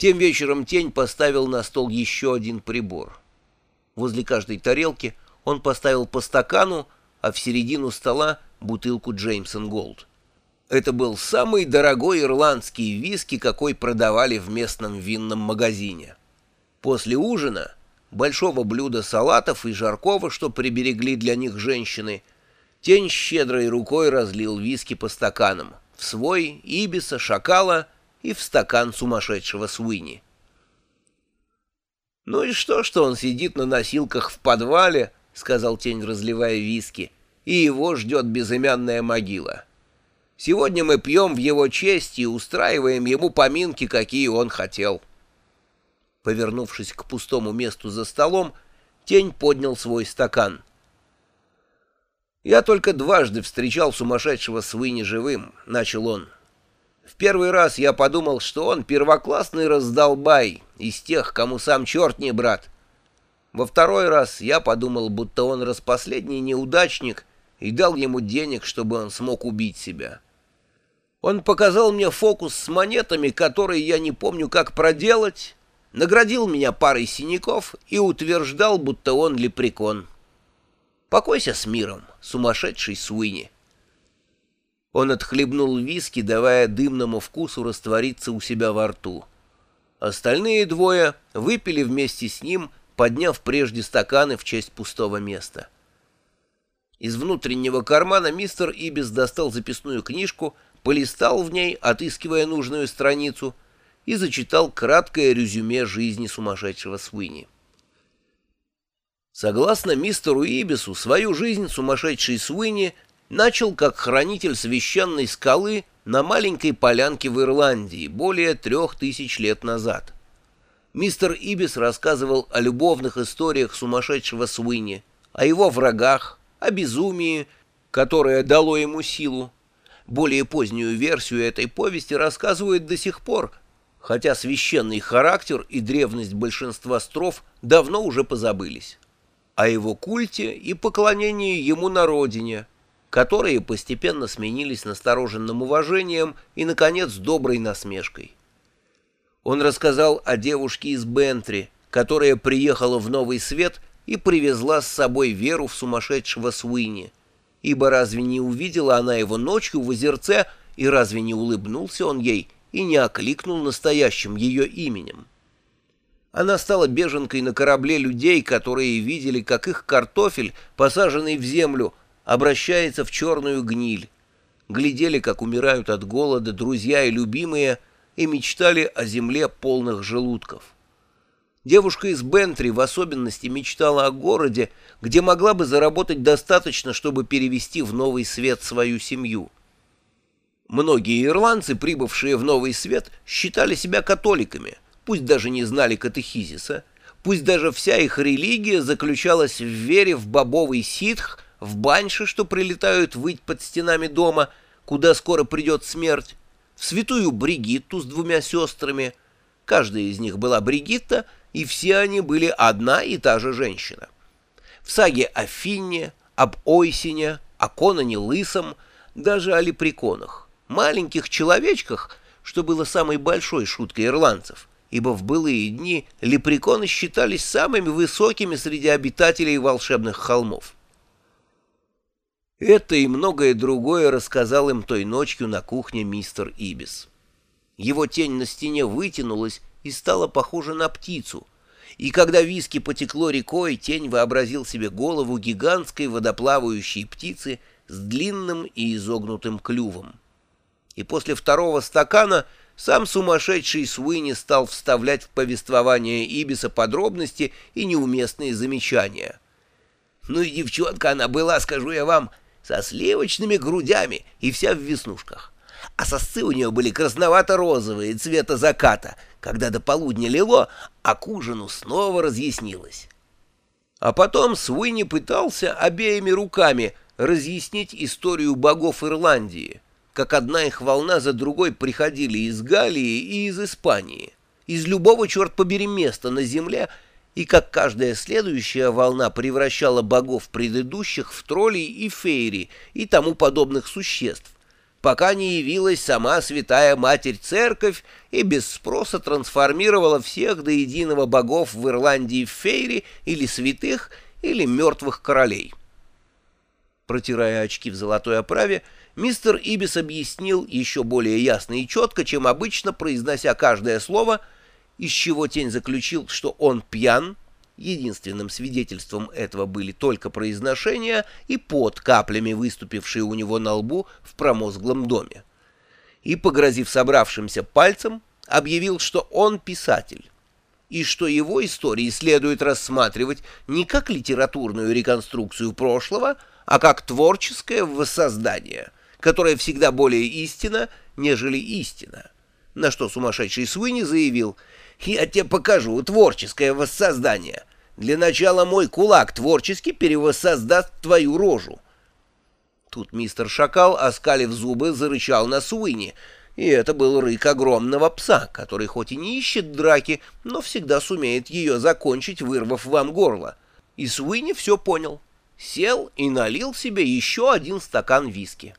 Тем вечером тень поставил на стол еще один прибор. Возле каждой тарелки он поставил по стакану, а в середину стола бутылку Джеймсон Голд. Это был самый дорогой ирландский виски, какой продавали в местном винном магазине. После ужина, большого блюда салатов и жаркого, что приберегли для них женщины, тень щедрой рукой разлил виски по стаканам, в свой, ибиса, шакала — и в стакан сумасшедшего Суини. «Ну и что, что он сидит на носилках в подвале?» — сказал тень, разливая виски, — «и его ждет безымянная могила. Сегодня мы пьем в его честь и устраиваем ему поминки, какие он хотел». Повернувшись к пустому месту за столом, тень поднял свой стакан. «Я только дважды встречал сумасшедшего Суини живым», — начал он. В первый раз я подумал, что он первоклассный раздолбай, из тех, кому сам черт не брат. Во второй раз я подумал, будто он распоследний неудачник и дал ему денег, чтобы он смог убить себя. Он показал мне фокус с монетами, который я не помню, как проделать, наградил меня парой синяков и утверждал, будто он лепрекон. Покойся с миром, сумасшедший Суини. Он отхлебнул виски, давая дымному вкусу раствориться у себя во рту. Остальные двое выпили вместе с ним, подняв прежде стаканы в честь пустого места. Из внутреннего кармана мистер Ибис достал записную книжку, полистал в ней, отыскивая нужную страницу, и зачитал краткое резюме жизни сумасшедшего Свини. Согласно мистеру Ибису, свою жизнь сумасшедший Свини — начал как хранитель священной скалы на маленькой полянке в Ирландии более трех тысяч лет назад. Мистер Ибис рассказывал о любовных историях сумасшедшего Суини, о его врагах, о безумии, которое дало ему силу. Более позднюю версию этой повести рассказывают до сих пор, хотя священный характер и древность большинства строф давно уже позабылись. О его культе и поклонении ему на родине – которые постепенно сменились настороженным уважением и, наконец, доброй насмешкой. Он рассказал о девушке из Бентри, которая приехала в Новый Свет и привезла с собой веру в сумасшедшего Суини, ибо разве не увидела она его ночью в озерце, и разве не улыбнулся он ей и не окликнул настоящим ее именем? Она стала беженкой на корабле людей, которые видели, как их картофель, посаженный в землю, обращается в черную гниль. Глядели, как умирают от голода друзья и любимые, и мечтали о земле полных желудков. Девушка из Бентри в особенности мечтала о городе, где могла бы заработать достаточно, чтобы перевести в Новый Свет свою семью. Многие ирландцы, прибывшие в Новый Свет, считали себя католиками, пусть даже не знали катехизиса, пусть даже вся их религия заключалась в вере в бобовый ситх, в баньше, что прилетают выть под стенами дома, куда скоро придет смерть, в святую Бригитту с двумя сестрами. Каждая из них была Бригитта, и все они были одна и та же женщина. В саге о Финне, об Ойсине, о Конане Лысом, даже о лепреконах, маленьких человечках, что было самой большой шуткой ирландцев, ибо в былые дни лепреконы считались самыми высокими среди обитателей волшебных холмов. Это и многое другое рассказал им той ночью на кухне мистер Ибис. Его тень на стене вытянулась и стала похожа на птицу, и когда виски потекло рекой, тень вообразил себе голову гигантской водоплавающей птицы с длинным и изогнутым клювом. И после второго стакана сам сумасшедший Суини стал вставлять в повествование Ибиса подробности и неуместные замечания. «Ну и девчонка она была, скажу я вам», со сливочными грудями и вся в веснушках. А сосцы у нее были красновато-розовые, цвета заката, когда до полудня лило, а к ужину снова разъяснилось. А потом Суини пытался обеими руками разъяснить историю богов Ирландии, как одна их волна за другой приходили из Галлии и из Испании, из любого, черт побери, места на земле — и как каждая следующая волна превращала богов предыдущих в троллей и фейри и тому подобных существ, пока не явилась сама святая Матерь-Церковь и без спроса трансформировала всех до единого богов в Ирландии в фейри или святых, или мертвых королей. Протирая очки в золотой оправе, мистер Ибис объяснил еще более ясно и четко, чем обычно, произнося каждое слово, из чего тень заключил, что он пьян, Единственным свидетельством этого были только произношения и под каплями, выступившие у него на лбу в промозглом доме. И, погрозив собравшимся пальцем, объявил, что он писатель, и что его истории следует рассматривать не как литературную реконструкцию прошлого, а как творческое воссоздание, которое всегда более истинно, нежели истина. На что сумасшедший Суини заявил «Я тебе покажу творческое воссоздание». Для начала мой кулак творчески перевоссоздаст твою рожу. Тут мистер Шакал, оскалив зубы, зарычал на Суини, и это был рык огромного пса, который хоть и не ищет драки, но всегда сумеет ее закончить, вырвав вам горло. И Суини все понял. Сел и налил себе еще один стакан виски.